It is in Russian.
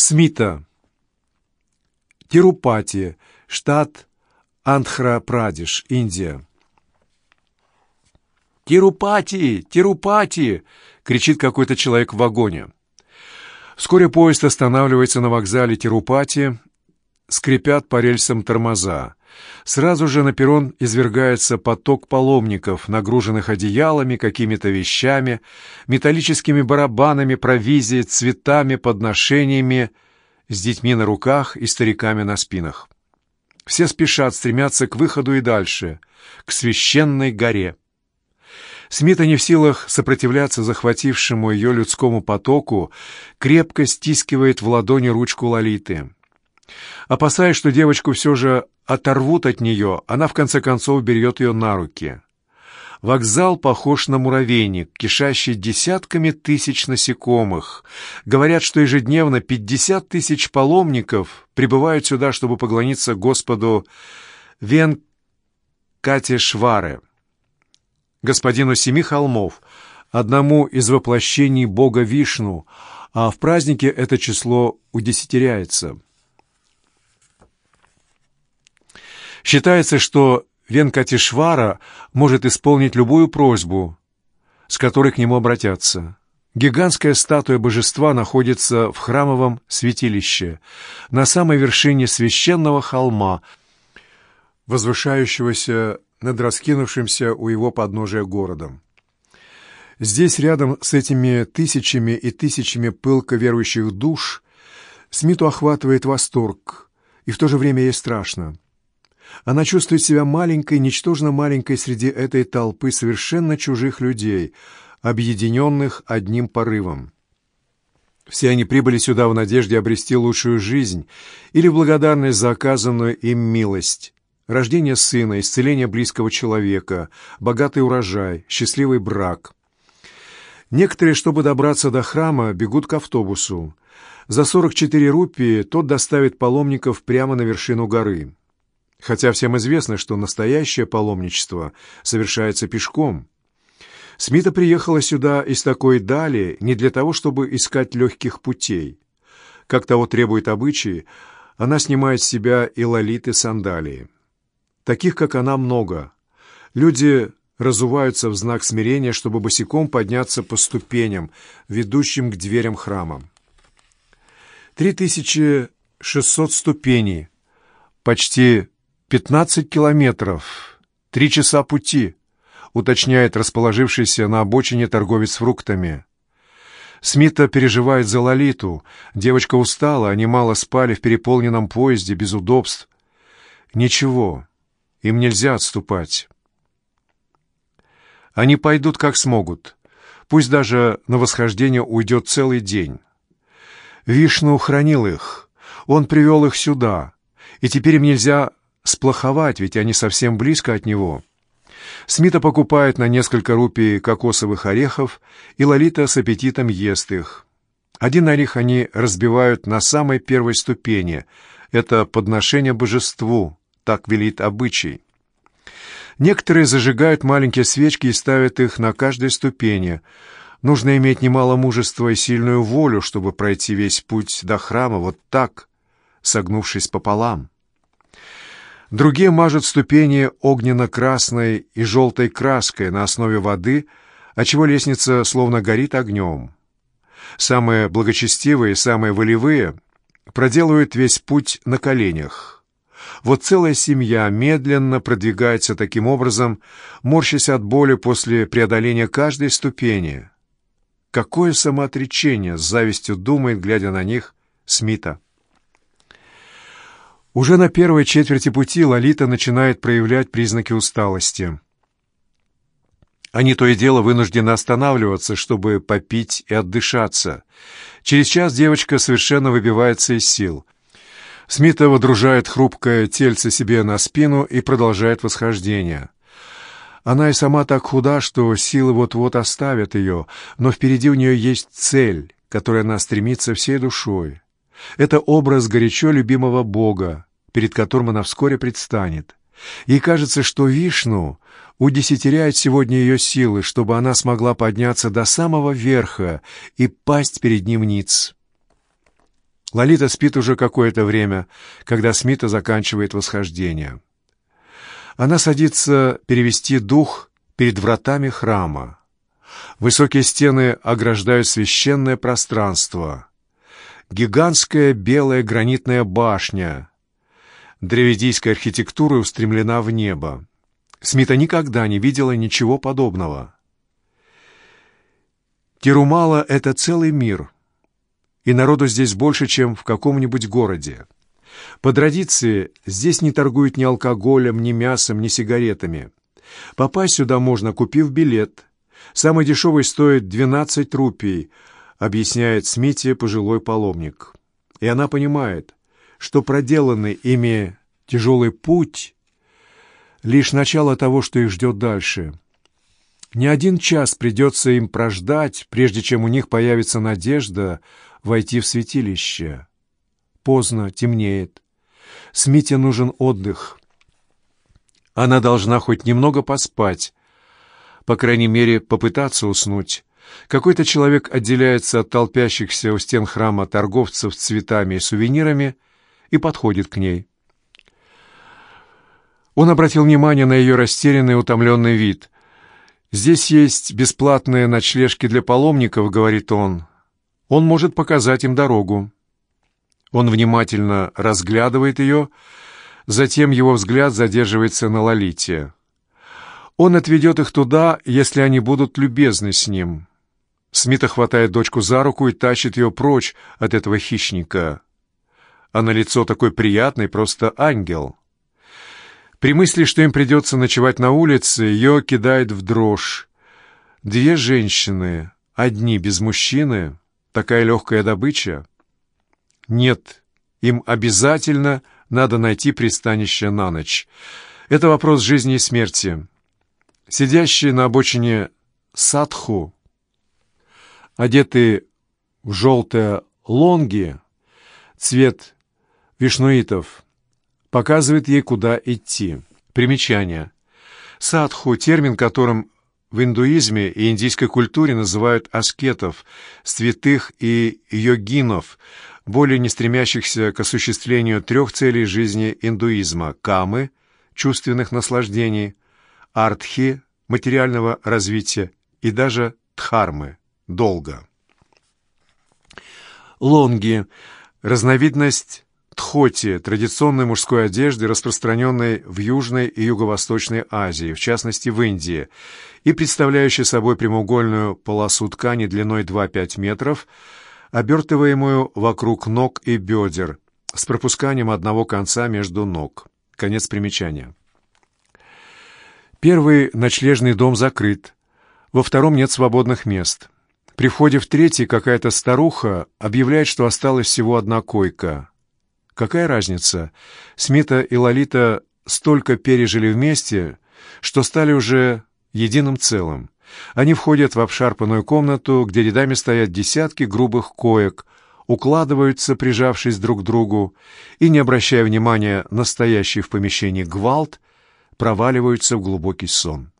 Смита. Тирупати, штат Андхра-Прадеш, Индия. «Тирупати! Тирупати!» — кричит какой-то человек в вагоне. Вскоре поезд останавливается на вокзале Тирупати, скрипят по рельсам тормоза. Сразу же на перрон извергается поток паломников, нагруженных одеялами, какими-то вещами, металлическими барабанами, провизией, цветами, подношениями, с детьми на руках и стариками на спинах. Все спешат, стремятся к выходу и дальше, к священной горе. Смита не в силах сопротивляться захватившему ее людскому потоку, крепко стискивает в ладони ручку Лолиты. Опасаясь, что девочку все же оторвут от нее, она в конце концов берет ее на руки. Вокзал похож на муравейник, кишащий десятками тысяч насекомых. Говорят, что ежедневно пятьдесят тысяч паломников прибывают сюда, чтобы поклониться Господу Венкатешваре, господину Семи Холмов, одному из воплощений Бога Вишну, а в празднике это число удесятеряется. Считается, что Венкатишвара может исполнить любую просьбу, с которой к нему обратятся. Гигантская статуя божества находится в храмовом святилище, на самой вершине священного холма, возвышающегося над раскинувшимся у его подножия городом. Здесь, рядом с этими тысячами и тысячами пылко верующих душ, Смиту охватывает восторг, и в то же время ей страшно. Она чувствует себя маленькой, ничтожно маленькой среди этой толпы совершенно чужих людей, объединенных одним порывом. Все они прибыли сюда в надежде обрести лучшую жизнь или в благодарность за оказанную им милость. Рождение сына, исцеление близкого человека, богатый урожай, счастливый брак. Некоторые, чтобы добраться до храма, бегут к автобусу. За 44 рупии тот доставит паломников прямо на вершину горы. Хотя всем известно, что настоящее паломничество совершается пешком. Смита приехала сюда из такой дали не для того, чтобы искать легких путей. Как того требует обычаи, она снимает с себя и лолиты сандалии. Таких, как она, много. Люди разуваются в знак смирения, чтобы босиком подняться по ступеням, ведущим к дверям храма. Три тысячи шестьсот ступеней, почти «Пятнадцать километров. Три часа пути», — уточняет расположившийся на обочине торговец фруктами. Смита переживает за Лолиту. Девочка устала, они мало спали в переполненном поезде, без удобств. Ничего, им нельзя отступать. Они пойдут как смогут. Пусть даже на восхождение уйдет целый день. Вишну хранил их. Он привел их сюда. И теперь им нельзя сплоховать, ведь они совсем близко от него. Смита покупает на несколько рупий кокосовых орехов, и Лолита с аппетитом ест их. Один орех они разбивают на самой первой ступени. Это подношение божеству, так велит обычай. Некоторые зажигают маленькие свечки и ставят их на каждой ступени. Нужно иметь немало мужества и сильную волю, чтобы пройти весь путь до храма вот так, согнувшись пополам. Другие мажут ступени огненно-красной и желтой краской на основе воды, отчего лестница словно горит огнем. Самые благочестивые, самые волевые проделывают весь путь на коленях. Вот целая семья медленно продвигается таким образом, морщась от боли после преодоления каждой ступени. Какое самоотречение, с завистью думает, глядя на них, Смита. Уже на первой четверти пути Лолита начинает проявлять признаки усталости. Они то и дело вынуждены останавливаться, чтобы попить и отдышаться. Через час девочка совершенно выбивается из сил. Смита водружает хрупкое тельце себе на спину и продолжает восхождение. Она и сама так худа, что силы вот-вот оставят ее, но впереди у нее есть цель, которой она стремится всей душой. Это образ горячо любимого Бога, перед которым она вскоре предстанет. Ей кажется, что Вишну удесятеряет сегодня ее силы, чтобы она смогла подняться до самого верха и пасть перед ним ниц. Лолита спит уже какое-то время, когда Смита заканчивает восхождение. Она садится перевести дух перед вратами храма. Высокие стены ограждают священное пространство. Гигантская белая гранитная башня древедийской архитектуры устремлена в небо. Смита никогда не видела ничего подобного. Тирумала — это целый мир, и народу здесь больше, чем в каком-нибудь городе. По традиции, здесь не торгуют ни алкоголем, ни мясом, ни сигаретами. Попасть сюда можно, купив билет. Самый дешевый стоит 12 рупий, объясняет Смите пожилой паломник. И она понимает, что проделанный ими тяжелый путь — лишь начало того, что их ждет дальше — не один час придется им прождать, прежде чем у них появится надежда войти в святилище. Поздно, темнеет. Смите нужен отдых. Она должна хоть немного поспать, по крайней мере, попытаться уснуть. Какой-то человек отделяется от толпящихся у стен храма торговцев цветами и сувенирами и подходит к ней. Он обратил внимание на ее растерянный утомленный вид — «Здесь есть бесплатные ночлежки для паломников», — говорит он. «Он может показать им дорогу». Он внимательно разглядывает ее, затем его взгляд задерживается на Лолите. Он отведет их туда, если они будут любезны с ним. Смита хватает дочку за руку и тащит ее прочь от этого хищника. А на лицо такой приятный, просто ангел. При мысли, что им придется ночевать на улице, ее кидает в дрожь. Две женщины, одни без мужчины, такая легкая добыча. Нет, им обязательно надо найти пристанище на ночь. Это вопрос жизни и смерти. Сидящие на обочине садху, одетые в желтые лонги, цвет вишнуитов, показывает ей, куда идти. Примечание. Садху – термин, которым в индуизме и индийской культуре называют аскетов, святых и йогинов, более не стремящихся к осуществлению трех целей жизни индуизма – камы, чувственных наслаждений, артхи, материального развития и даже дхармы, долга. Лонги – разновидность тхоти, традиционной мужской одежды, распространенной в Южной и Юго-Восточной Азии, в частности в Индии, и представляющей собой прямоугольную полосу ткани длиной 2-5 метров, обертываемую вокруг ног и бедер, с пропусканием одного конца между ног. Конец примечания. Первый ночлежный дом закрыт, во втором нет свободных мест. При входе в третий какая-то старуха объявляет, что осталась всего одна койка. Какая разница? Смита и Лолита столько пережили вместе, что стали уже единым целым. Они входят в обшарпанную комнату, где рядами стоят десятки грубых коек, укладываются, прижавшись друг к другу, и, не обращая внимания на стоящий в помещении гвалт, проваливаются в глубокий сон.